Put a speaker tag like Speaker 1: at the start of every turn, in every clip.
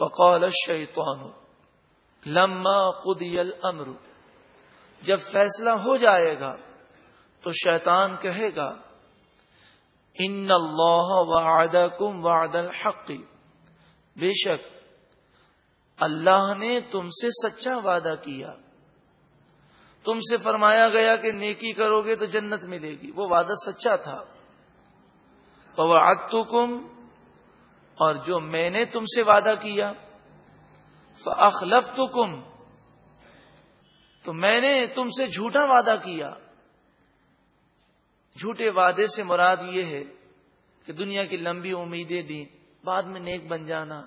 Speaker 1: وقال الشیطان، لما قضی الامر، جب فیصلہ ہو جائے گا تو شیطان کہے گا، ان اللہ وعدکم وعد الحق، بے شک اللہ نے تم سے سچا وعدہ کیا۔ تم سے فرمایا گیا کہ نیکی کرو گے تو جنت ملے گی، وہ وعدہ سچا تھا۔ وعدتکم اور جو میں نے تم سے وعدہ کیا فاخلفتکم تو میں نے تم سے جھوٹا وعدہ کیا۔ جھوٹے وعدے سے مراد یہ ہے کہ دنیا کی لمبی امیدیں دیں، بعد میں نیک بن جانا۔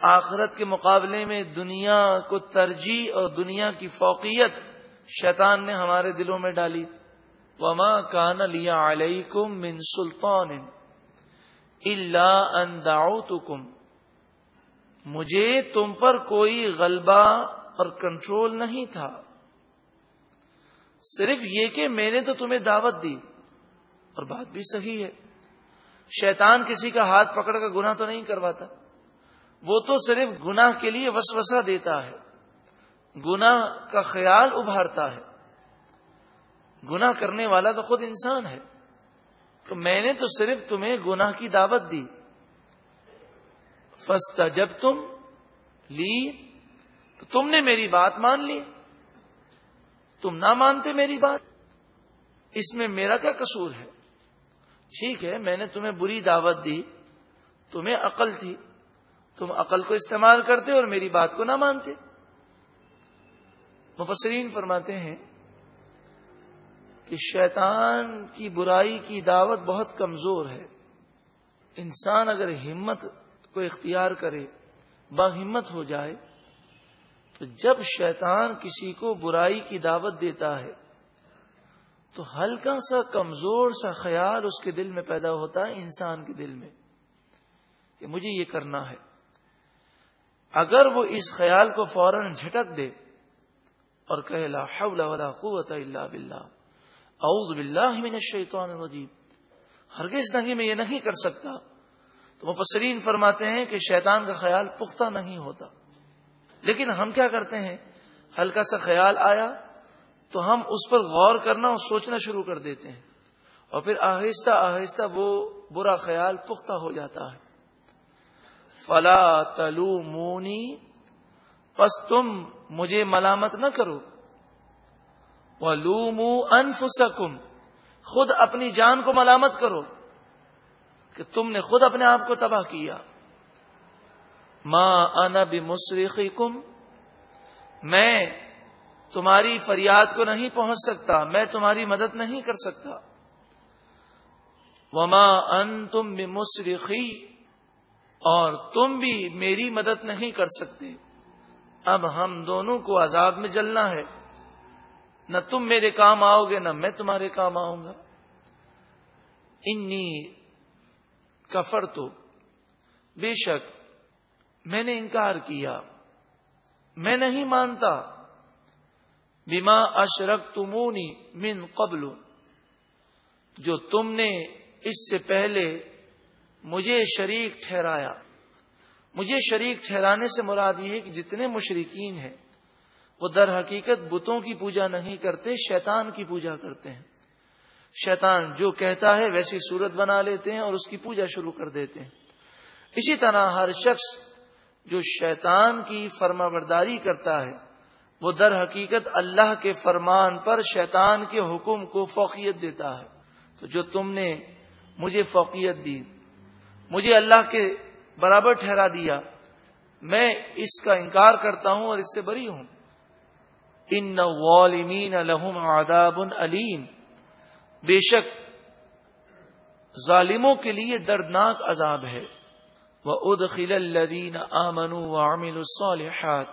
Speaker 1: آخرت کے مقابلے میں دنیا کو ترجیح اور دنیا کی فوقیت شیطان نے ہمارے دلوں میں ڈالی۔ وما کان لیا علیہ من سلطان۔ اللہ انداؤ مجھے تم پر کوئی غلبہ اور کنٹرول نہیں تھا۔ صرف یہ کہ میں نے تو تمہیں دعوت دی، اور بات بھی صحیح ہے۔ شیطان کسی کا ہاتھ پکڑ کر گناہ تو نہیں کرواتا، وہ تو صرف گناہ کے لیے وسوسہ دیتا ہے، گناہ کا خیال ابھارتا ہے۔ گناہ کرنے والا تو خود انسان ہے۔ تو میں نے تو صرف تمہیں گناہ کی دعوت دی۔ فستا جب تم لی، تو تم نے میری بات مان لی۔ تم نہ مانتے میری بات۔ اس میں میرا کیا قصور ہے؟ ٹھیک ہے، میں نے تمہیں بری دعوت دی، تمہیں عقل تھی۔ تم عقل کو استعمال کرتے اور میری بات کو نہ مانتے۔ مفسرین فرماتے ہیں کہ شیطان کی برائی کی دعوت بہت کمزور ہے۔ انسان اگر ہمت کو اختیار کرے با ہمت ہو جائے، تو جب شیطان کسی کو برائی کی دعوت دیتا ہے، تو ہلکا سا، کمزور سا خیال اس کے دل میں پیدا ہوتا ہے، انسان کے دل میں، کہ مجھے یہ کرنا ہے۔ اگر وہ اس خیال کو فوراً جھٹک دے اور کہ لا حول ولا قوت الا باللہ اعوذ باللہ من الشیطان الرجیم۔ ہرگز نہیں میں یہ نہیں کر سکتا۔ تو مفسرین فرماتے ہیں کہ شیطان کا خیال پختہ نہیں ہوتا۔ لیکن ہم کیا کرتے ہیں؟ ہلکا سا خیال آیا تو ہم اس پر غور کرنا اور سوچنا شروع کر دیتے ہیں۔ اور پھر آہستہ آہستہ وہ برا خیال پختہ ہو جاتا ہے۔ فلا تلو مونی بس تم مجھے ملامت نہ کرو۔ وہ لو خود اپنی جان کو ملامت کرو کہ تم نے خود اپنے آپ کو تباہ کیا۔ ماں انا بھی کم میں تمہاری فریاد کو نہیں پہنچ سکتا، میں تمہاری مدد نہیں کر سکتا۔ وما ان تم بھی اور تم بھی میری مدد نہیں کر سکتے۔ اب ہم دونوں کو عذاب میں جلنا ہے۔ نہ تم میرے کام آؤ گے، نہ میں تمہارے کام آؤں گا۔ انی کفر تو بے شک، میں نے انکار کیا۔ میں نہیں مانتا۔ بیما اشرک تمونی من قبل۔ جو تم نے اس سے پہلے مجھے شریک ٹھہرایا۔ مجھے شریک ٹھہرانے سے مراد یہ ہے کہ جتنے مشرقین ہیں وہ در حقیقت بتوں کی پوجا نہیں کرتے، شیطان کی پوجا کرتے ہیں۔ شیطان جو کہتا ہے ویسی صورت بنا لیتے ہیں اور اس کی پوجا شروع کر دیتے ہیں۔ اسی طرح ہر شخص جو شیطان کی فرما برداری کرتا ہے، وہ در حقیقت اللہ کے فرمان پر شیطان کے حکم کو فوقیت دیتا ہے۔ تو جو تم نے مجھے فوقیت دی، مجھے اللہ کے برابر ٹھہرا دیا، میں اس کا انکار کرتا ہوں اور اس سے بری ہوں۔ ان والمین لہم آداب علیم بے شک، ظالموں کے لیے دردناک عذاب ہے۔ وہ ادخل الدین آمن و عامل الصالحات۔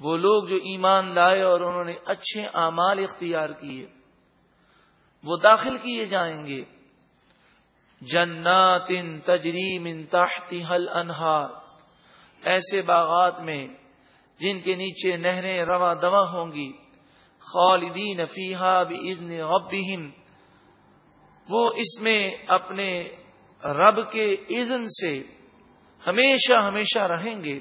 Speaker 1: وہ لوگ جو ایمان لائے اور انہوں نے اچھے اعمال اختیار کیے، وہ داخل کیے جائیں گے۔ جنات تجریم ان تحتی حل انہار ایسے باغات میں جن کے نیچے نہریں رواں دوا ہوں گی، خالدین فیحا بھی غبہم وہ اس میں اپنے رب کے اذن سے ہمیشہ ہمیشہ رہیں گے۔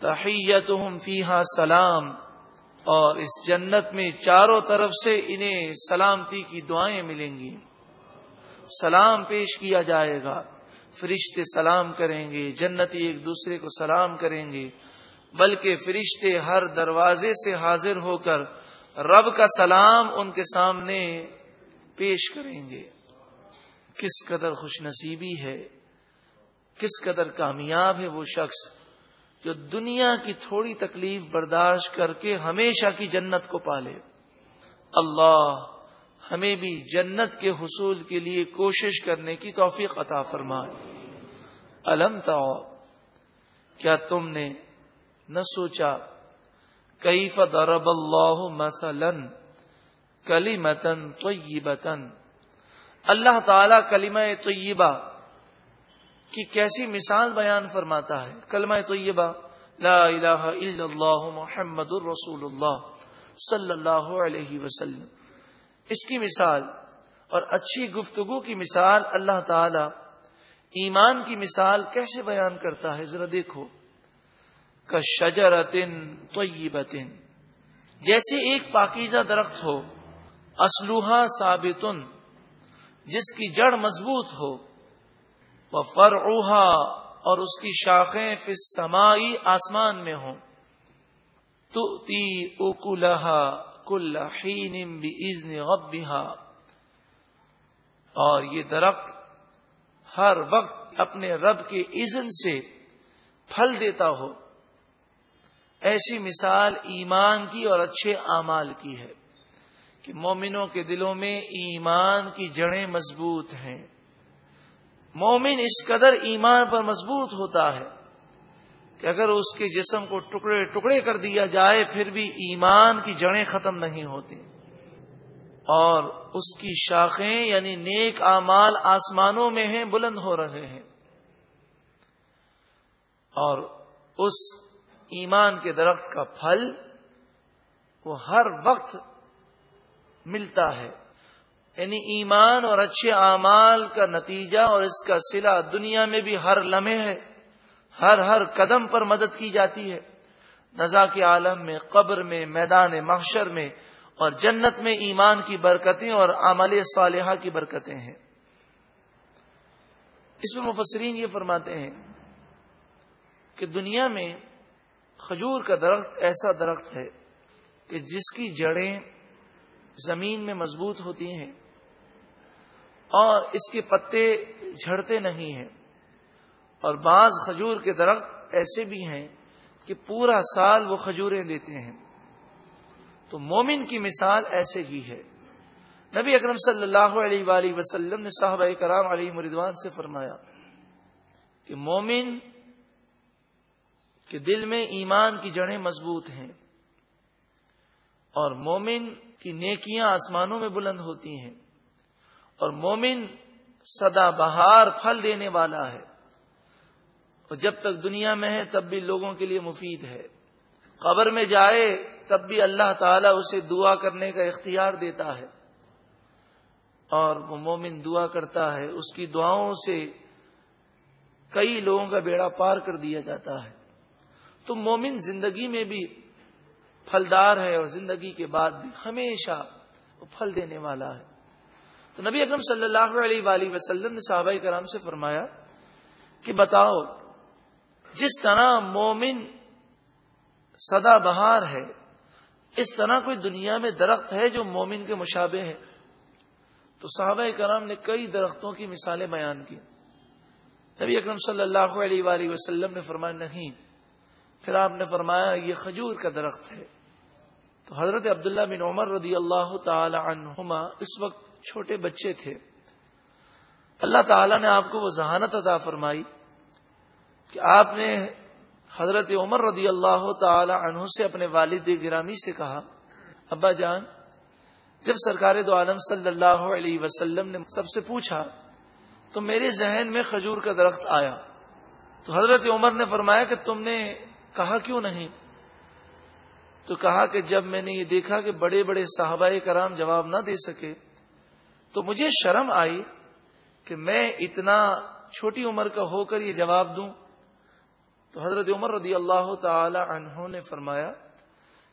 Speaker 1: تحیتہم فیہا سلام۔ اور اس جنت میں چاروں طرف سے انہیں سلامتی کی دعائیں ملیں گی۔ سلام پیش کیا جائے گا۔ فرشتے سلام کریں گے، جنتی ایک دوسرے کو سلام کریں گے۔ بلکہ فرشتے ہر دروازے سے حاضر ہو کر رب کا سلام ان کے سامنے پیش کریں گے۔ کس قدر خوش نصیبی ہے، کس قدر کامیاب ہے وہ شخص جو دنیا کی تھوڑی تکلیف برداشت کر کے ہمیشہ کی جنت کو پالے۔ اللہ ہمیں بھی جنت کے حصول کے لیے کوشش کرنے کی توفیق عطا فرمائے۔ الم تا کیا تم نے نہ سوچا کئی ضرب اللہ مثلاً کلی متن تو اللہ تعالی کلمہ طیبہ کی کیسی مثال بیان فرماتا ہے؟ کلمہ طیبہ، لا الہ الا اللہ محمد الرسول اللہ صلی اللہ علیہ وسلم. اس کی مثال اور اچھی گفتگو کی مثال اللہ تعالی ایمان کی مثال کیسے بیان کرتا ہے؟ ذرا دیکھو۔ کا شجرتن طیبتن۔ جیسے ایک پاکیزہ درخت ہو، اسلوحا ثابتن، جس کی جڑ مضبوط ہو وہ فرعوہا اور اس کی شاخیں فس سمائی آسمان میں ہوں۔ تو تی اکلہا کل بزن اور یہ درخت ہر وقت اپنے رب کے اذن سے پھل دیتا ہو۔ ایسی مثال ایمان کی اور اچھے اعمال کی ہے کہ مومنوں کے دلوں میں ایمان کی جڑیں مضبوط ہیں۔ مومن اس قدر ایمان پر مضبوط ہوتا ہے کہ اگر اس کے جسم کو ٹکڑے ٹکڑے کر دیا جائے، پھر بھی ایمان کی جڑیں ختم نہیں ہوتی۔ اور اس کی شاخیں یعنی نیک اعمال آسمانوں میں ہیں، بلند ہو رہے ہیں۔ اور اس ایمان کے درخت کا پھل وہ ہر وقت ملتا ہے۔ یعنی ایمان اور اچھے اعمال کا نتیجہ اور اس کا سلا دنیا میں بھی ہر لمحے ہے۔ ہر ہر قدم پر مدد کی جاتی ہے۔ نزا کے عالم میں، قبر میں، میدان محشر میں اور جنت میں ایمان کی برکتیں اور عمل صالحہ کی برکتیں ہیں۔ اس میں مفسرین یہ فرماتے ہیں کہ دنیا میں کھجور کا درخت ایسا درخت ہے کہ جس کی جڑیں زمین میں مضبوط ہوتی ہیں اور اس کے پتے جھڑتے نہیں ہیں اور بعض کھجور کے درخت ایسے بھی ہیں کہ پورا سال وہ کھجوریں دیتے ہیں۔ تو مومن کی مثال ایسے ہی ہے۔ نبی اکرم صلی اللہ علیہ وآلہ وسلم نے صاحب کرام علی مردوان سے فرمایا کہ مومن کے دل میں ایمان کی جڑیں مضبوط ہیں اور مومن کی نیکیاں آسمانوں میں بلند ہوتی ہیں اور مومن سدا بہار پھل دینے والا ہے اور جب تک دنیا میں ہے تب بھی لوگوں کے لیے مفید ہے قبر میں جائے تب بھی اللہ تعالیٰ اسے دعا کرنے کا اختیار دیتا ہے اور وہ مومن دعا کرتا ہے اس کی دعاؤں سے کئی لوگوں کا بیڑا پار کر دیا جاتا ہے تو مومن زندگی میں بھی پھلدار ہے اور زندگی کے بعد بھی ہمیشہ وہ پھل دینے والا ہے۔ تو نبی اکرم صلی اللہ علیہ وآلہ وسلم نے صحابہ کرام سے فرمایا کہ بتاؤ، جس طرح مومن سدا بہار ہے، اس طرح کوئی دنیا میں درخت ہے جو مومن کے مشابے ہے۔ تو صحابہ کرام نے کئی درختوں کی مثالیں بیان کی۔ نبی اکرم صلی اللہ علیہ وآلہ وسلم نے فرمایا، نہیں پھر آپ نے فرمایا یہ کھجور کا درخت ہے۔ تو حضرت عبداللہ بن عمر رضی اللہ تعالی عنہما اس وقت چھوٹے بچے تھے۔ اللہ تعالی نے آپ کو وہ ذہانت عطا فرمائی کہ آپ نے حضرت عمر رضی اللہ تعالی عنہ سے اپنے والد گرامی سے کہا، ابا جان، جب سرکار دو عالم صلی اللہ علیہ وسلم نے سب سے پوچھا، تو میرے ذہن میں کھجور کا درخت آیا۔ تو حضرت عمر نے فرمایا کہ تم نے کہا کیوں نہیں؟ تو کہا کہ جب میں نے یہ دیکھا کہ بڑے بڑے صحابہ کرام جواب نہ دے سکے، تو مجھے شرم آئی کہ میں اتنا چھوٹی عمر کا ہو کر یہ جواب دوں۔ تو حضرت عمر رضی اللہ تعالی عنہ نے فرمایا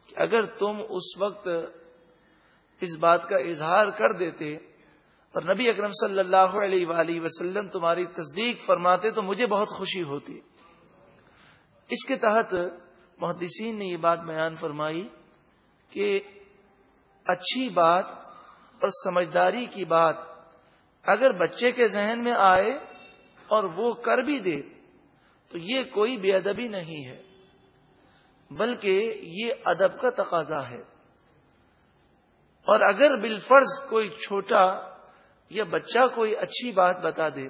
Speaker 1: کہ اگر تم اس وقت اس بات کا اظہار کر دیتے اور نبی اکرم صلی اللہ علیہ وآلہ وسلم تمہاری تصدیق فرماتے تو مجھے بہت خوشی ہوتی۔ اس کے تحت محدثین نے یہ بات بیان فرمائی کہ اچھی بات اور سمجھداری کی بات اگر بچے کے ذہن میں آئے اور وہ کر بھی دے تو یہ کوئی بے ادبی نہیں ہے، بلکہ یہ ادب کا تقاضا ہے۔ اور اگر بالفرض کوئی چھوٹا یا بچہ کوئی اچھی بات بتا دے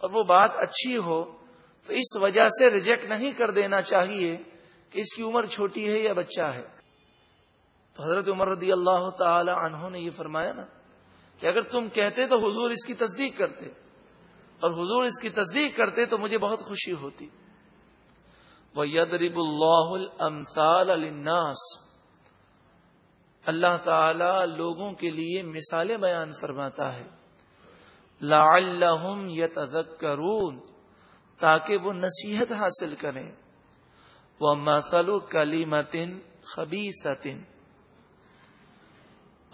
Speaker 1: اور وہ بات اچھی ہو تو اس وجہ سے ریجیکٹ نہیں کر دینا چاہیے کہ اس کی عمر چھوٹی ہے یا بچہ ہے۔ تو حضرت عمر رضی اللہ تعالی عنہ نے یہ فرمایا نا کہ اگر تم کہتے تو حضور اس کی تصدیق کرتے اور حضور اس کی تصدیق کرتے تو مجھے بہت خوشی ہوتی۔ وہ یدرب اللہ المسال الناس اللہ تعالی لوگوں کے لیے مثالیں بیان فرماتا ہے۔ لعلہم یتذکرون تاکہ وہ نصیحت حاصل کریں۔ وہ مسل کلی متن خبی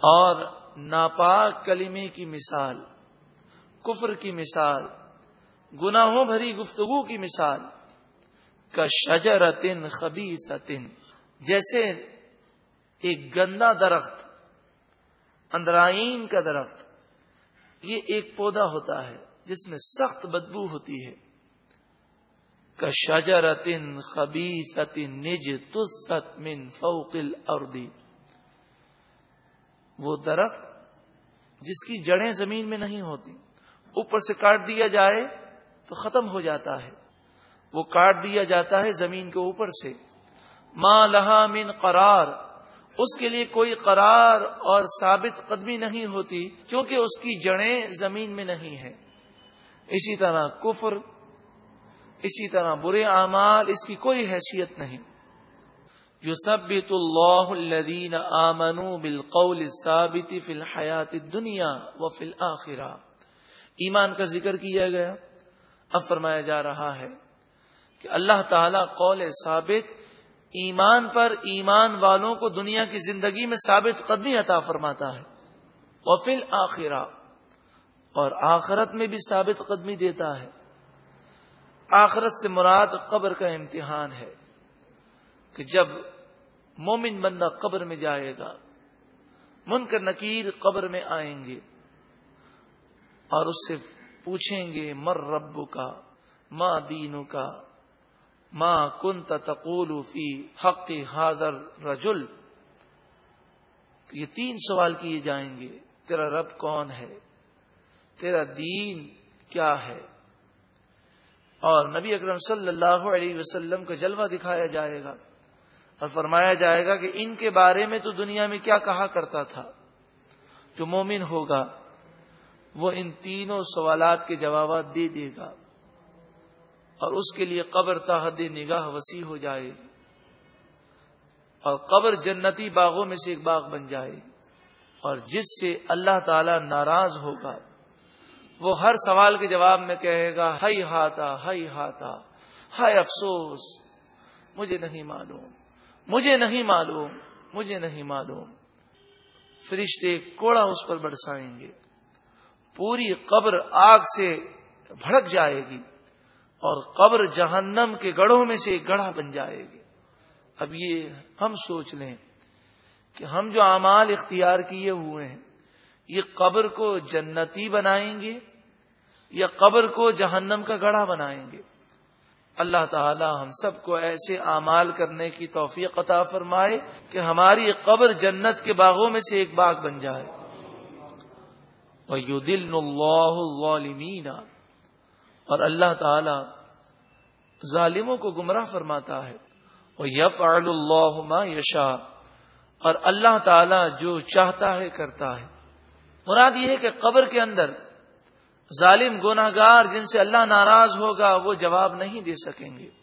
Speaker 1: اور ناپاک کلیمے کی مثال، کفر کی مثال، گناہوں بھری گفتگو کی مثال کا شجرتن خبی جیسے ایک گندا درخت اندرائن کا درخت، یہ ایک پودا ہوتا ہے جس میں سخت بدبو ہوتی ہے۔ شجرتن خبی ستن نج تست من فوقل اردی وہ درخت جس کی جڑیں زمین میں نہیں ہوتی، اوپر سے کاٹ دیا جائے تو ختم ہو جاتا ہے۔ وہ کاٹ دیا جاتا ہے زمین کے اوپر سے۔ ماں لہا من قرار۔ اس کے لیے کوئی قرار اور ثابت قدمی نہیں ہوتی کیونکہ اس کی جڑیں زمین میں نہیں ہیں۔ اسی طرح کفر اسی طرح برے اعمال اس کی کوئی حیثیت نہیں۔ یو سب اللہ الدین آمن بالقول ثابت فی الحیات دنیا و فی الآخرہ ایمان کا ذکر کیا گیا۔ اب فرمایا جا رہا ہے کہ اللہ تعالی قول ثابت ایمان پر ایمان والوں کو دنیا کی زندگی میں ثابت قدمی عطا فرماتا ہے۔ وفل آخرہ اور آخرت میں بھی ثابت قدمی دیتا ہے۔ آخرت سے مراد قبر کا امتحان ہے کہ جب مومن بندہ قبر میں جائے گا من کر نکیر قبر میں آئیں گے اور اس سے پوچھیں گے، مر رب کا ماں دینو کا ماں کن تقول فی حق حاضر رجل۔ یہ تین سوال کیے جائیں گے، تیرا رب کون ہے؟ تیرا دین کیا ہے؟ اور نبی اکرم صلی اللہ علیہ وسلم کا جلوہ دکھایا جائے گا اور فرمایا جائے گا کہ ان کے بارے میں تو دنیا میں کیا کہا کرتا تھا؟ جو مومن ہوگا، وہ ان تینوں سوالات کے جوابات دے دے گا اور اس کے لیے قبر تحد نگاہ وسیع ہو جائے گی اور قبر جنتی باغوں میں سے ایک باغ بن جائے گی اور جس سے اللہ تعالی ناراض ہوگا وہ ہر سوال کے جواب میں کہے گا ہائی ہاتا ہائی ہاتا، ہائے افسوس، مجھے نہیں معلوم، مجھے نہیں معلوم، مجھے نہیں معلوم۔ فرشتے کوڑا اس پر برسائیں گے، پوری قبر آگ سے بھڑک جائے گی اور قبر جہنم کے گڑھوں میں سے ایک گڑھا بن جائے گی۔ اب یہ ہم سوچ لیں کہ ہم جو اعمال اختیار کیے ہوئے ہیں، یہ قبر کو جنتی بنائیں گے یا قبر کو جہنم کا گڑھا بنائیں گے۔ اللہ تعالی ہم سب کو ایسے اعمال کرنے کی توفیق عطا فرمائے کہ ہماری قبر جنت کے باغوں میں سے ایک باغ بن جائے۔ یو اور اللہ تعالی ظالموں کو گمراہ فرماتا ہے۔ وہ یف اللہ یشا اور اللہ تعالی جو چاہتا ہے کرتا ہے۔ مراد یہ ہے کہ قبر کے اندر ظالم گناگار جن سے اللہ ناراض ہوگا وہ جواب نہیں دے سکیں گے۔